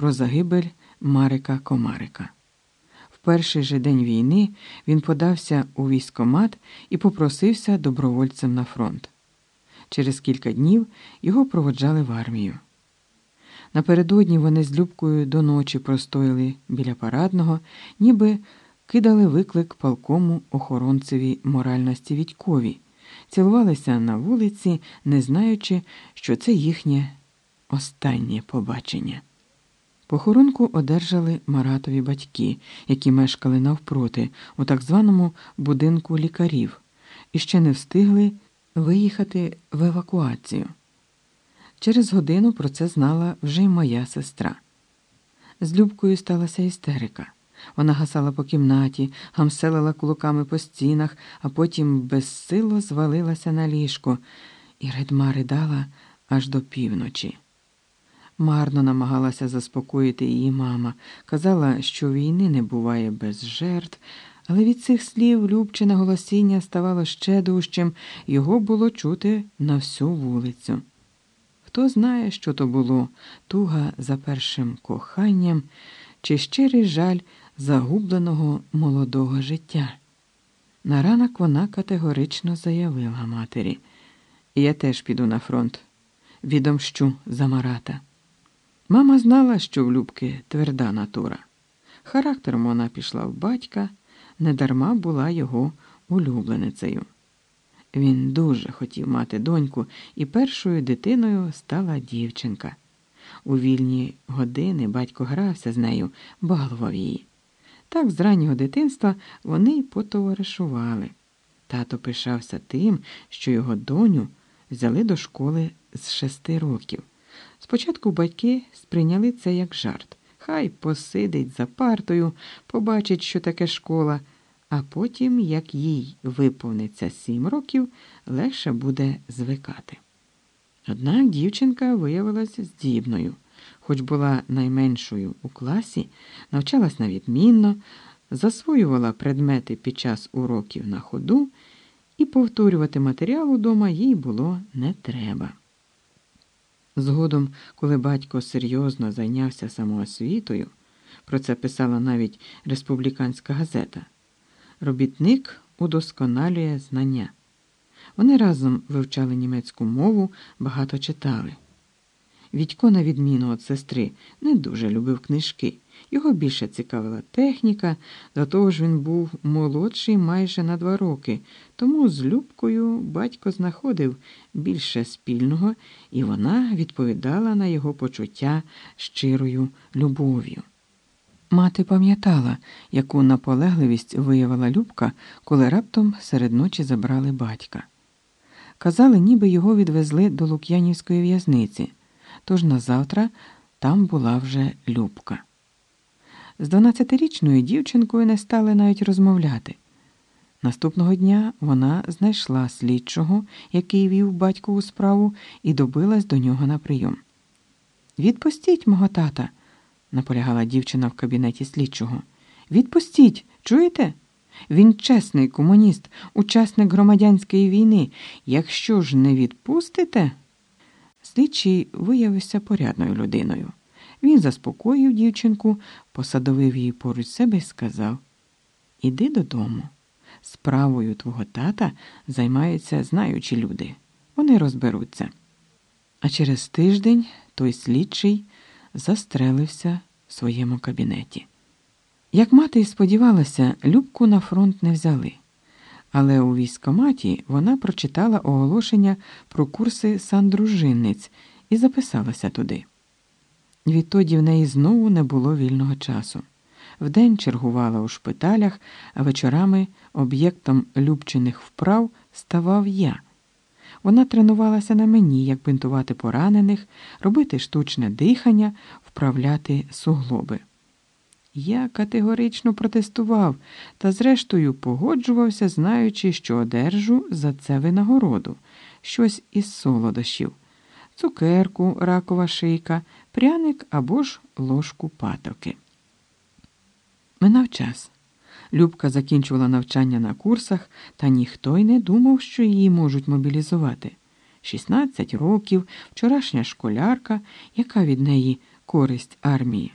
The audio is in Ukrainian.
про загибель Марика Комарика. В перший же день війни він подався у військомат і попросився добровольцем на фронт. Через кілька днів його проводжали в армію. Напередодні вони з Любкою до ночі простояли біля парадного, ніби кидали виклик полкому охоронцеві моральності Відькові, цілувалися на вулиці, не знаючи, що це їхнє останнє побачення. Похоронку одержали Маратові батьки, які мешкали навпроти, у так званому будинку лікарів, і ще не встигли виїхати в евакуацію. Через годину про це знала вже й моя сестра. З Любкою сталася істерика. Вона гасала по кімнаті, гамселила кулаками по стінах, а потім безсило звалилася на ліжко, і редма ридала аж до півночі. Марно намагалася заспокоїти її мама, казала, що війни не буває без жертв, але від цих слів Любчине голосіння ставало ще дужчим, його було чути на всю вулицю. Хто знає, що то було туга за першим коханням чи щирий жаль загубленого молодого життя. На ранок вона категорично заявила матері Я теж піду на фронт, відомщу за Марата. Мама знала, що в Любки тверда натура. Характером вона пішла в батька, недарма була його улюбленицею. Він дуже хотів мати доньку, і першою дитиною стала дівчинка. У вільні години батько грався з нею, балував її. Так з раннього дитинства вони й потоваришували. Тато пишався тим, що його доню взяли до школи з шести років. Спочатку батьки сприйняли це як жарт. Хай посидить за партою, побачить, що таке школа, а потім, як їй виповниться сім років, легше буде звикати. Однак дівчинка виявилася здібною, хоч була найменшою у класі, навчалась на відмінно, засвоювала предмети під час уроків на ходу, і повторювати матеріал удома їй було не треба. Згодом, коли батько серйозно зайнявся самоосвітою, про це писала навіть республіканська газета, робітник удосконалює знання. Вони разом вивчали німецьку мову, багато читали. Відько, на відміну від сестри, не дуже любив книжки. Його більше цікавила техніка, до того ж він був молодший майже на два роки, тому з Любкою батько знаходив більше спільного, і вона відповідала на його почуття щирою любов'ю. Мати пам'ятала, яку наполегливість виявила Любка, коли раптом серед ночі забрали батька. Казали, ніби його відвезли до Лук'янівської в'язниці, тож назавтра там була вже Любка. З 12-річною дівчинкою не стали навіть розмовляти. Наступного дня вона знайшла слідчого, який вів батькову справу, і добилась до нього на прийом. Відпустіть мого тата, наполягала дівчина в кабінеті слідчого. Відпустіть, чуєте? Він чесний комуніст, учасник громадянської війни. Якщо ж не відпустите. Слідчий виявився порядною людиною. Він заспокоїв дівчинку, посадовив її поруч себе і сказав: Іди додому. Справою твого тата займаються знаючі люди. Вони розберуться. А через тиждень той слідчий застрелився в своєму кабінеті. Як мати й сподівалася, Любку на фронт не взяли. Але у військоматі вона прочитала оголошення про курси сандружинниць і записалася туди. Відтоді в неї знову не було вільного часу. Вдень чергувала у шпиталях, а вечорами об'єктом любчених вправ ставав я. Вона тренувалася на мені, як бинтувати поранених, робити штучне дихання, вправляти суглоби. Я категорично протестував та, зрештою, погоджувався, знаючи, що одержу за це винагороду, щось із солодощів, цукерку, ракова шийка, пряник або ж ложку патоки. Минав час. Любка закінчувала навчання на курсах, та ніхто й не думав, що її можуть мобілізувати. 16 років, вчорашня школярка, яка від неї користь армії.